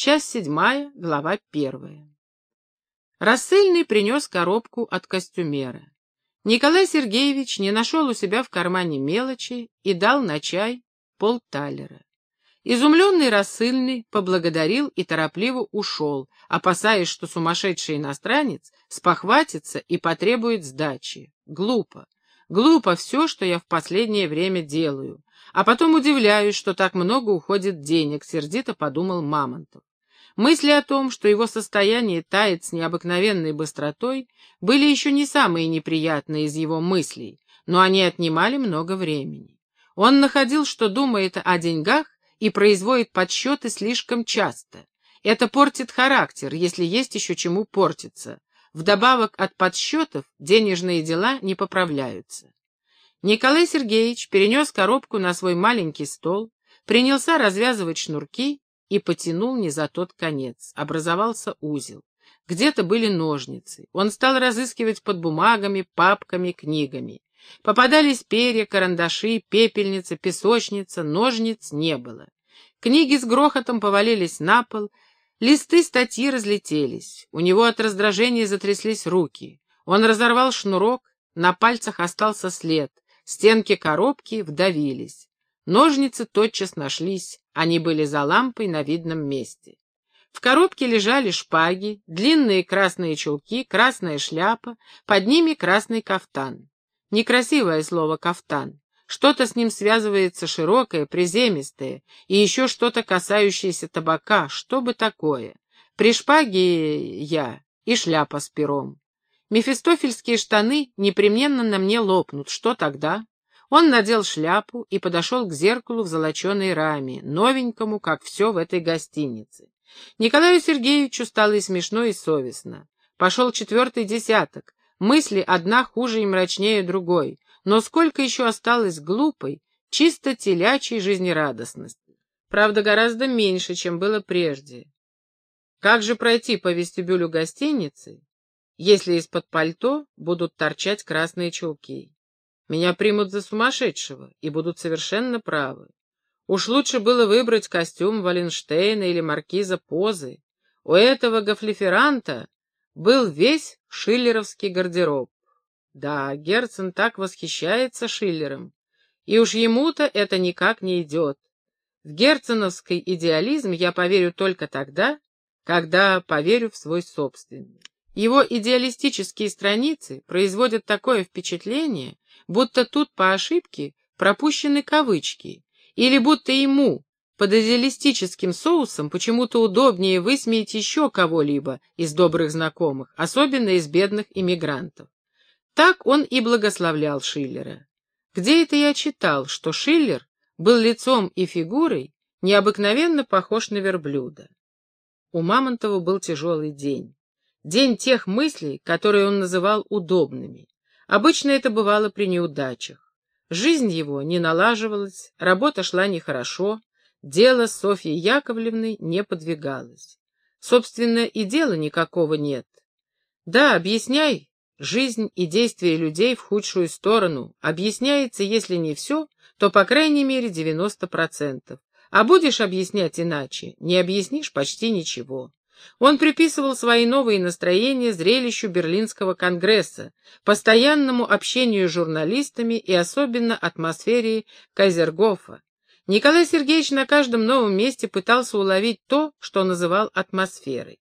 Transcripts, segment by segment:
Часть седьмая, глава первая. Рассыльный принес коробку от костюмера. Николай Сергеевич не нашел у себя в кармане мелочи и дал на чай полталера. Изумленный рассыльный поблагодарил и торопливо ушел, опасаясь, что сумасшедший иностранец спохватится и потребует сдачи. Глупо. Глупо все, что я в последнее время делаю. А потом удивляюсь, что так много уходит денег, сердито подумал Мамонтов. Мысли о том, что его состояние тает с необыкновенной быстротой, были еще не самые неприятные из его мыслей, но они отнимали много времени. Он находил, что думает о деньгах и производит подсчеты слишком часто. Это портит характер, если есть еще чему портиться. Вдобавок от подсчетов денежные дела не поправляются. Николай Сергеевич перенес коробку на свой маленький стол, принялся развязывать шнурки и потянул не за тот конец. Образовался узел. Где-то были ножницы. Он стал разыскивать под бумагами, папками, книгами. Попадались перья, карандаши, пепельница, песочница, ножниц не было. Книги с грохотом повалились на пол, листы статьи разлетелись. У него от раздражения затряслись руки. Он разорвал шнурок, на пальцах остался след. Стенки коробки вдавились. Ножницы тотчас нашлись, они были за лампой на видном месте. В коробке лежали шпаги, длинные красные чулки, красная шляпа, под ними красный кафтан. Некрасивое слово «кафтан». Что-то с ним связывается широкое, приземистое, и еще что-то касающееся табака, что бы такое. При шпаге я и шляпа с пером. Мефистофельские штаны непременно на мне лопнут, что тогда? Он надел шляпу и подошел к зеркалу в золоченой раме, новенькому, как все в этой гостинице. Николаю Сергеевичу стало и смешно, и совестно. Пошел четвертый десяток, мысли одна хуже и мрачнее другой, но сколько еще осталось глупой, чисто телячьей жизнерадостности. Правда, гораздо меньше, чем было прежде. Как же пройти по вестибюлю гостиницы, если из-под пальто будут торчать красные чулки? Меня примут за сумасшедшего и будут совершенно правы. Уж лучше было выбрать костюм Валенштейна или маркиза Позы. У этого гофлиферанта был весь шиллеровский гардероб. Да, Герцен так восхищается Шиллером, и уж ему-то это никак не идет. В герценовский идеализм я поверю только тогда, когда поверю в свой собственный. Его идеалистические страницы производят такое впечатление, будто тут по ошибке пропущены кавычки, или будто ему под идеалистическим соусом почему-то удобнее высмеять еще кого-либо из добрых знакомых, особенно из бедных иммигрантов. Так он и благословлял Шиллера. Где это я читал, что Шиллер был лицом и фигурой необыкновенно похож на верблюда? У Мамонтова был тяжелый день. День тех мыслей, которые он называл удобными. Обычно это бывало при неудачах. Жизнь его не налаживалась, работа шла нехорошо, дело Софьи Яковлевны не подвигалось. Собственно, и дела никакого нет. Да, объясняй жизнь и действия людей в худшую сторону. Объясняется, если не все, то по крайней мере 90%. А будешь объяснять иначе, не объяснишь почти ничего. Он приписывал свои новые настроения зрелищу Берлинского конгресса, постоянному общению с журналистами и особенно атмосфере Кайзергофа. Николай Сергеевич на каждом новом месте пытался уловить то, что называл атмосферой.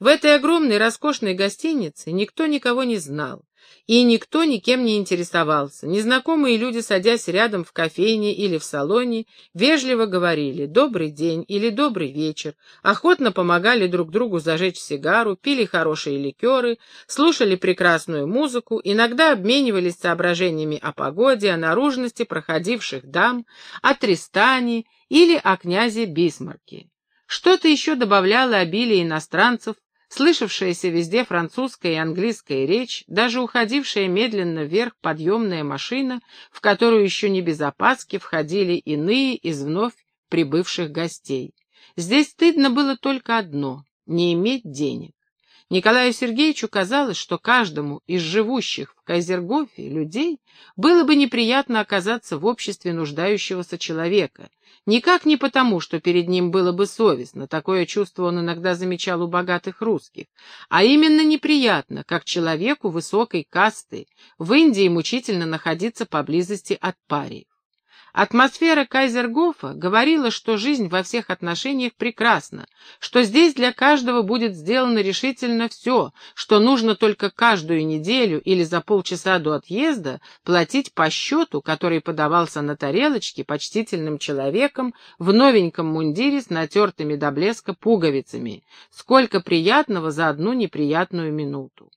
В этой огромной роскошной гостинице никто никого не знал. И никто никем не интересовался. Незнакомые люди, садясь рядом в кофейне или в салоне, вежливо говорили «добрый день» или «добрый вечер», охотно помогали друг другу зажечь сигару, пили хорошие ликеры, слушали прекрасную музыку, иногда обменивались соображениями о погоде, о наружности проходивших дам, о Тристане или о князе Бисмарке. Что-то еще добавляло обилие иностранцев Слышавшаяся везде французская и английская речь, даже уходившая медленно вверх подъемная машина, в которую еще не без опаски входили иные из вновь прибывших гостей. Здесь стыдно было только одно — не иметь денег. Николаю Сергеевичу казалось, что каждому из живущих в Кайзергофе людей было бы неприятно оказаться в обществе нуждающегося человека, Никак не потому, что перед ним было бы совестно, такое чувство он иногда замечал у богатых русских, а именно неприятно, как человеку высокой касты в Индии мучительно находиться поблизости от пари. Атмосфера Кайзергофа говорила, что жизнь во всех отношениях прекрасна, что здесь для каждого будет сделано решительно все, что нужно только каждую неделю или за полчаса до отъезда платить по счету, который подавался на тарелочке почтительным человеком в новеньком мундире с натертыми до блеска пуговицами. Сколько приятного за одну неприятную минуту.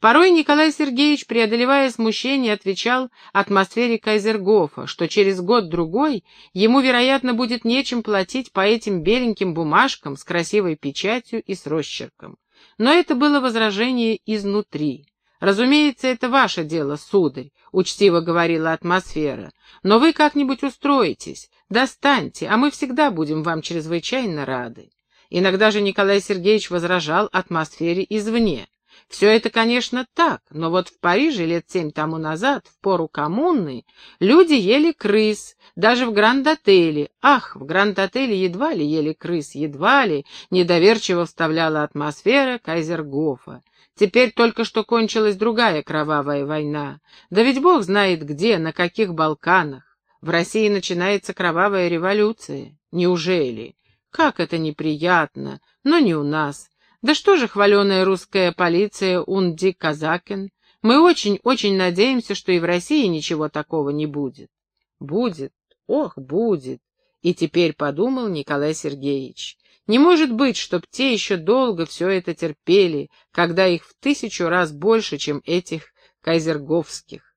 Порой Николай Сергеевич, преодолевая смущение, отвечал атмосфере Кайзергофа, что через год-другой ему, вероятно, будет нечем платить по этим беленьким бумажкам с красивой печатью и с росчерком. Но это было возражение изнутри. «Разумеется, это ваше дело, сударь», — учтиво говорила атмосфера. «Но вы как-нибудь устроитесь, достаньте, а мы всегда будем вам чрезвычайно рады». Иногда же Николай Сергеевич возражал атмосфере извне. Все это, конечно, так, но вот в Париже лет семь тому назад, в пору коммуны, люди ели крыс, даже в Гранд-отеле. Ах, в Гранд-отеле едва ли ели крыс, едва ли, недоверчиво вставляла атмосфера Кайзергофа. Теперь только что кончилась другая кровавая война. Да ведь Бог знает где, на каких Балканах. В России начинается кровавая революция. Неужели? Как это неприятно, но не у нас. Да что же хваленая русская полиция Унди Казакин? Мы очень-очень надеемся, что и в России ничего такого не будет. Будет, ох, будет. И теперь подумал Николай Сергеевич. Не может быть, чтоб те еще долго все это терпели, когда их в тысячу раз больше, чем этих кайзерговских.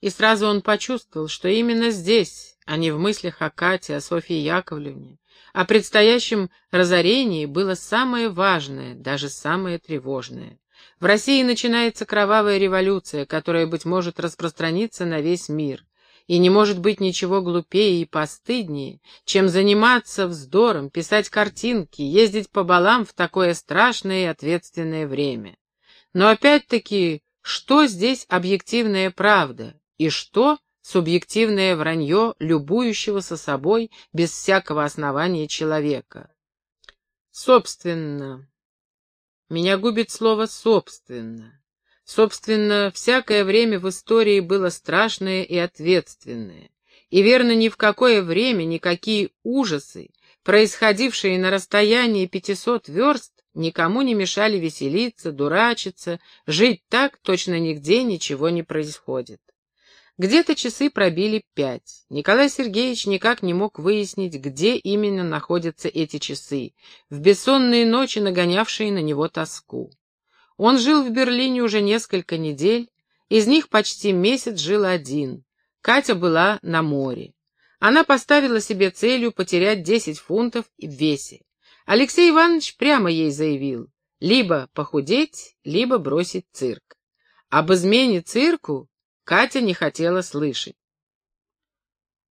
И сразу он почувствовал, что именно здесь, а не в мыслях о Кате, о Софье Яковлевне, о предстоящем разорении было самое важное, даже самое тревожное. В России начинается кровавая революция, которая, быть может, распространится на весь мир. И не может быть ничего глупее и постыднее, чем заниматься вздором, писать картинки, ездить по балам в такое страшное и ответственное время. Но опять-таки, что здесь объективная правда и что субъективное вранье любующегося собой без всякого основания человека. Собственно. Меня губит слово «собственно». Собственно, всякое время в истории было страшное и ответственное. И верно, ни в какое время никакие ужасы, происходившие на расстоянии пятисот верст, никому не мешали веселиться, дурачиться, жить так, точно нигде ничего не происходит. Где-то часы пробили пять. Николай Сергеевич никак не мог выяснить, где именно находятся эти часы, в бессонные ночи нагонявшие на него тоску. Он жил в Берлине уже несколько недель, из них почти месяц жил один. Катя была на море. Она поставила себе целью потерять десять фунтов в весе. Алексей Иванович прямо ей заявил, либо похудеть, либо бросить цирк. Об измене цирку Катя не хотела слышать.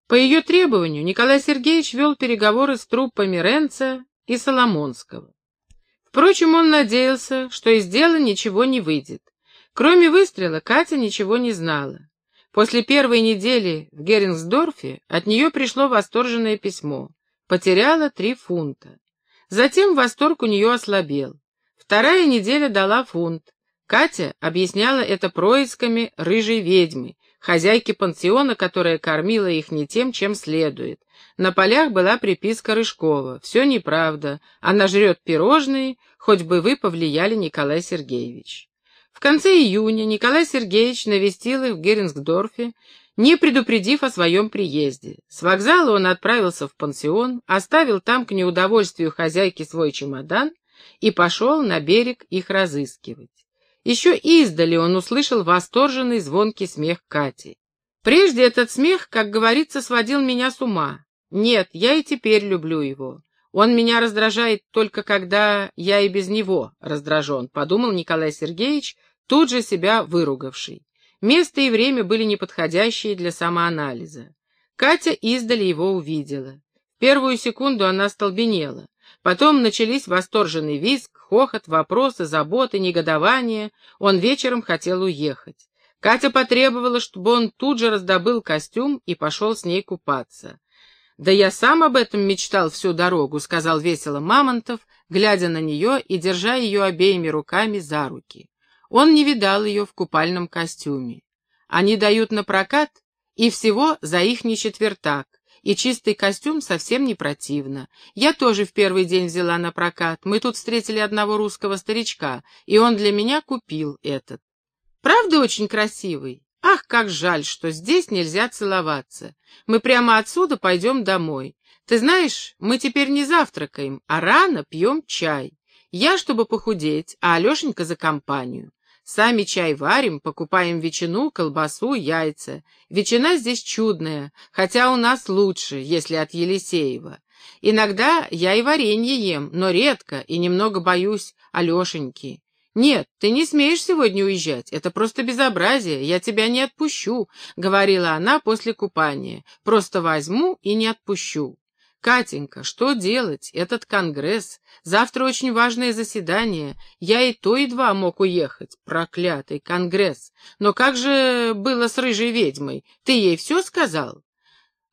По ее требованию Николай Сергеевич вел переговоры с труппами Ренца и Соломонского. Впрочем, он надеялся, что из дела ничего не выйдет. Кроме выстрела, Катя ничего не знала. После первой недели в Герингсдорфе от нее пришло восторженное письмо. Потеряла три фунта. Затем восторг у нее ослабел. Вторая неделя дала фунт. Катя объясняла это происками рыжей ведьмы, хозяйки пансиона, которая кормила их не тем, чем следует. На полях была приписка Рыжкова. Все неправда. Она жрет пирожные, хоть бы вы повлияли, Николай Сергеевич. В конце июня Николай Сергеевич навестил их в Герингсдорфе, не предупредив о своем приезде. С вокзала он отправился в пансион, оставил там к неудовольствию хозяйки свой чемодан и пошел на берег их разыскивать. Еще издали он услышал восторженный звонкий смех Кати. Прежде этот смех, как говорится, сводил меня с ума. Нет, я и теперь люблю его. Он меня раздражает только когда я и без него раздражен, подумал Николай Сергеевич, тут же себя выругавший. Место и время были неподходящие для самоанализа. Катя издали его увидела. В первую секунду она столбенела. Потом начались восторженный визг, хохот, вопросы, заботы, негодование. Он вечером хотел уехать. Катя потребовала, чтобы он тут же раздобыл костюм и пошел с ней купаться. «Да я сам об этом мечтал всю дорогу», — сказал весело Мамонтов, глядя на нее и держа ее обеими руками за руки. Он не видал ее в купальном костюме. Они дают на прокат, и всего за их не четвертак, и чистый костюм совсем не противно. Я тоже в первый день взяла на прокат. Мы тут встретили одного русского старичка, и он для меня купил этот. Правда очень красивый? Ах, как жаль, что здесь нельзя целоваться. Мы прямо отсюда пойдем домой. Ты знаешь, мы теперь не завтракаем, а рано пьем чай. Я, чтобы похудеть, а Алешенька за компанию. Сами чай варим, покупаем ветчину, колбасу, яйца. Ветчина здесь чудная, хотя у нас лучше, если от Елисеева. Иногда я и варенье ем, но редко и немного боюсь Алешеньки. «Нет, ты не смеешь сегодня уезжать, это просто безобразие, я тебя не отпущу», — говорила она после купания. «Просто возьму и не отпущу». «Катенька, что делать? Этот конгресс. Завтра очень важное заседание. Я и то едва мог уехать. Проклятый конгресс. Но как же было с рыжей ведьмой? Ты ей все сказал?»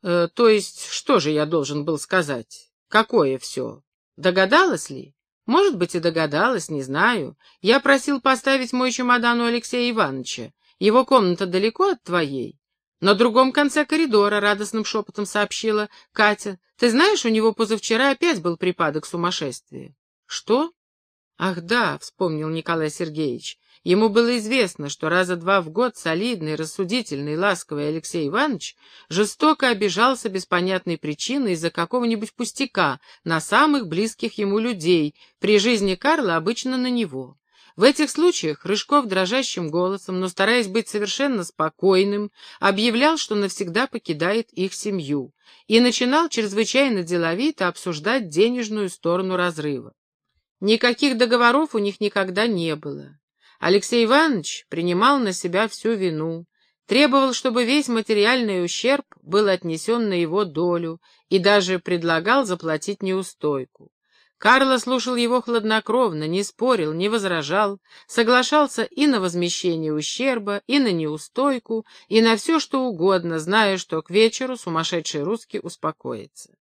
э, «То есть, что же я должен был сказать? Какое все? Догадалась ли?» Может быть, и догадалась, не знаю. Я просил поставить мой чемодан у Алексея Ивановича. Его комната далеко от твоей. На другом конце коридора радостным шепотом сообщила Катя. Ты знаешь, у него позавчера опять был припадок сумасшествия. Что? Ах да, вспомнил Николай Сергеевич. Ему было известно, что раза два в год солидный, рассудительный, ласковый Алексей Иванович жестоко обижался без понятной причины из-за какого-нибудь пустяка на самых близких ему людей, при жизни Карла обычно на него. В этих случаях Рыжков дрожащим голосом, но стараясь быть совершенно спокойным, объявлял, что навсегда покидает их семью, и начинал чрезвычайно деловито обсуждать денежную сторону разрыва. Никаких договоров у них никогда не было. Алексей Иванович принимал на себя всю вину, требовал, чтобы весь материальный ущерб был отнесен на его долю и даже предлагал заплатить неустойку. Карло слушал его хладнокровно, не спорил, не возражал, соглашался и на возмещение ущерба, и на неустойку, и на все, что угодно, зная, что к вечеру сумасшедший русский успокоится.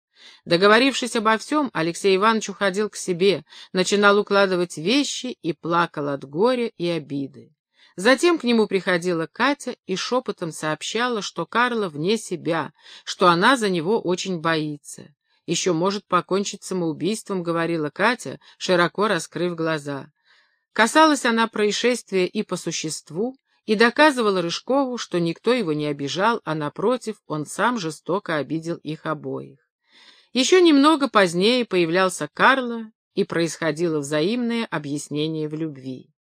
Договорившись обо всем, Алексей Иванович уходил к себе, начинал укладывать вещи и плакал от горя и обиды. Затем к нему приходила Катя и шепотом сообщала, что Карла вне себя, что она за него очень боится. «Еще может покончить самоубийством», — говорила Катя, широко раскрыв глаза. Касалась она происшествия и по существу, и доказывала Рыжкову, что никто его не обижал, а, напротив, он сам жестоко обидел их обоих. Еще немного позднее появлялся Карло, и происходило взаимное объяснение в любви.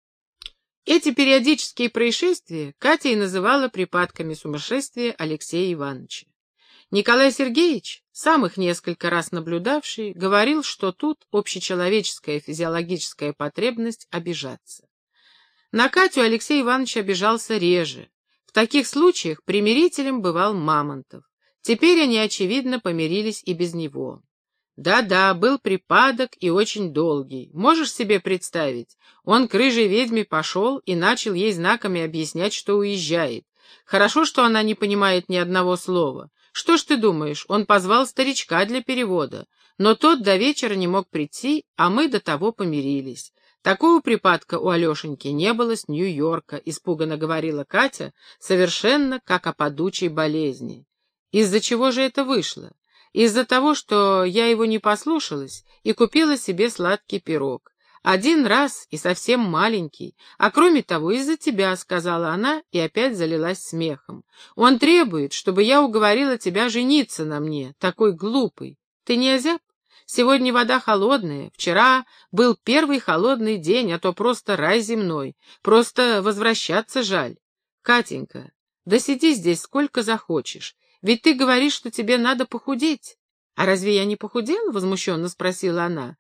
Эти периодические происшествия Катя и называла припадками сумасшествия Алексея Ивановича. Николай Сергеевич, сам их несколько раз наблюдавший, говорил, что тут общечеловеческая физиологическая потребность обижаться. На Катю Алексей Иванович обижался реже. В таких случаях примирителем бывал Мамонтов. Теперь они, очевидно, помирились и без него. Да-да, был припадок и очень долгий. Можешь себе представить? Он к рыжей ведьме пошел и начал ей знаками объяснять, что уезжает. Хорошо, что она не понимает ни одного слова. Что ж ты думаешь, он позвал старичка для перевода, но тот до вечера не мог прийти, а мы до того помирились. Такого припадка у Алешеньки не было с Нью-Йорка, испуганно говорила Катя, совершенно как о падучей болезни. Из-за чего же это вышло? Из-за того, что я его не послушалась и купила себе сладкий пирог. Один раз и совсем маленький. А кроме того, из-за тебя, — сказала она и опять залилась смехом. Он требует, чтобы я уговорила тебя жениться на мне, такой глупый. Ты не озяб? Сегодня вода холодная, вчера был первый холодный день, а то просто рай земной. Просто возвращаться жаль. Катенька, да сиди здесь сколько захочешь. Ведь ты говоришь, что тебе надо похудеть. А разве я не похудела? Возмущенно спросила она.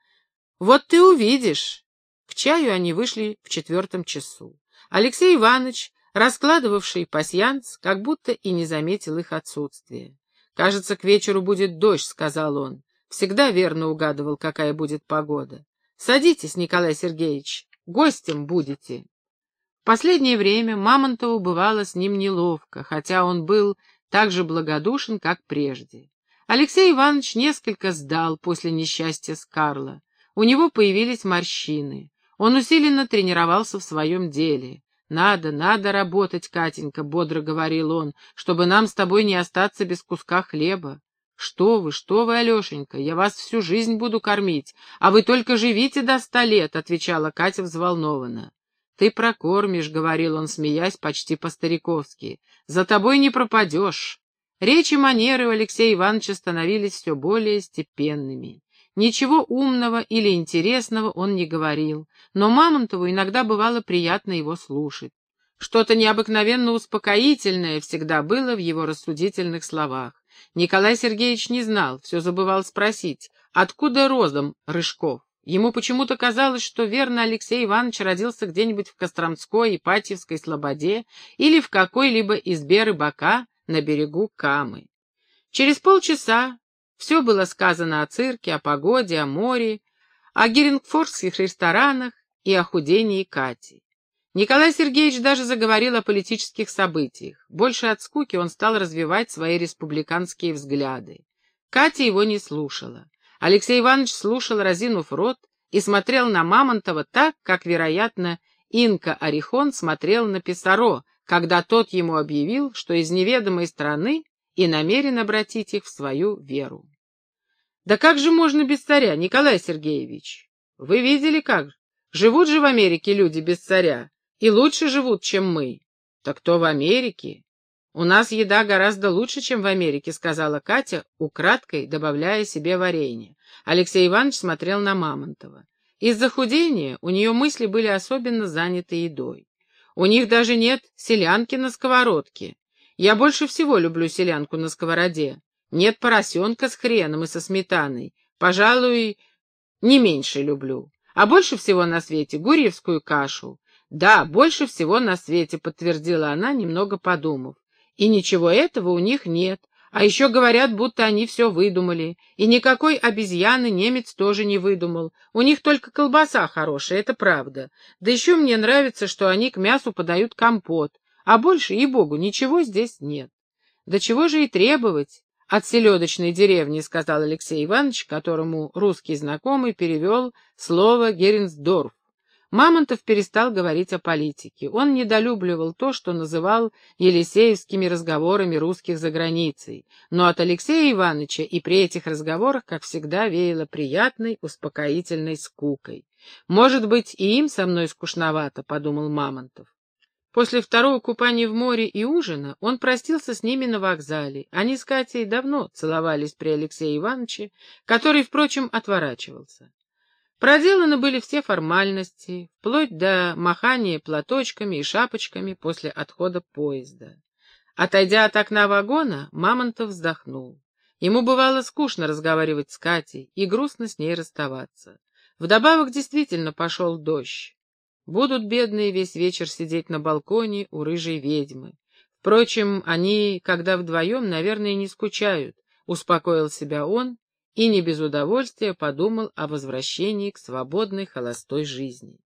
Вот ты увидишь. К чаю они вышли в четвертом часу. Алексей Иванович, раскладывавший пасьянс, как будто и не заметил их отсутствия. «Кажется, к вечеру будет дождь», — сказал он. Всегда верно угадывал, какая будет погода. «Садитесь, Николай Сергеевич, гостем будете». В последнее время Мамонтову бывало с ним неловко, хотя он был так же благодушен, как прежде. Алексей Иванович несколько сдал после несчастья с Карло. У него появились морщины. Он усиленно тренировался в своем деле. «Надо, надо работать, Катенька», — бодро говорил он, «чтобы нам с тобой не остаться без куска хлеба. «Что вы, что вы, Алешенька, я вас всю жизнь буду кормить, а вы только живите до ста лет», — отвечала Катя взволнованно. «Ты прокормишь», — говорил он, смеясь почти по-стариковски, — «за тобой не пропадешь». Речи манеры у Алексея Ивановича становились все более степенными. Ничего умного или интересного он не говорил, но Мамонтову иногда бывало приятно его слушать. Что-то необыкновенно успокоительное всегда было в его рассудительных словах. Николай Сергеевич не знал, все забывал спросить, откуда родом Рыжков. Ему почему-то казалось, что верно Алексей Иванович родился где-нибудь в Костромской, Ипатьевской слободе или в какой-либо избе рыбака на берегу Камы. Через полчаса все было сказано о цирке, о погоде, о море, о герингфордских ресторанах и о худении Кати. Николай Сергеевич даже заговорил о политических событиях. Больше от скуки он стал развивать свои республиканские взгляды. Катя его не слушала. Алексей Иванович слушал, разинув рот, и смотрел на Мамонтова так, как, вероятно, Инка Орихон смотрел на Писаро, когда тот ему объявил, что из неведомой страны и намерен обратить их в свою веру. «Да как же можно без царя, Николай Сергеевич? Вы видели как? Живут же в Америке люди без царя и лучше живут, чем мы. Так то в Америке. У нас еда гораздо лучше, чем в Америке, сказала Катя, украдкой добавляя себе варенье. Алексей Иванович смотрел на Мамонтова. Из-за худения у нее мысли были особенно заняты едой. У них даже нет селянки на сковородке. Я больше всего люблю селянку на сковороде. Нет поросенка с хреном и со сметаной. Пожалуй, не меньше люблю. А больше всего на свете гурьевскую кашу. «Да, больше всего на свете», — подтвердила она, немного подумав. «И ничего этого у них нет. А еще говорят, будто они все выдумали. И никакой обезьяны немец тоже не выдумал. У них только колбаса хорошая, это правда. Да еще мне нравится, что они к мясу подают компот. А больше, и-богу, ничего здесь нет. Да чего же и требовать от селедочной деревни, сказал Алексей Иванович, которому русский знакомый перевел слово Геренсдорф. Мамонтов перестал говорить о политике. Он недолюбливал то, что называл елисеевскими разговорами русских за границей. Но от Алексея Ивановича и при этих разговорах, как всегда, веяло приятной, успокоительной скукой. «Может быть, и им со мной скучновато», — подумал Мамонтов. После второго купания в море и ужина он простился с ними на вокзале. Они с Катей давно целовались при Алексее Ивановиче, который, впрочем, отворачивался. Проделаны были все формальности, вплоть до махания платочками и шапочками после отхода поезда. Отойдя от окна вагона, Мамонтов вздохнул. Ему бывало скучно разговаривать с Катей и грустно с ней расставаться. Вдобавок действительно пошел дождь. Будут бедные весь вечер сидеть на балконе у рыжей ведьмы. Впрочем, они, когда вдвоем, наверное, не скучают, успокоил себя он и не без удовольствия подумал о возвращении к свободной холостой жизни.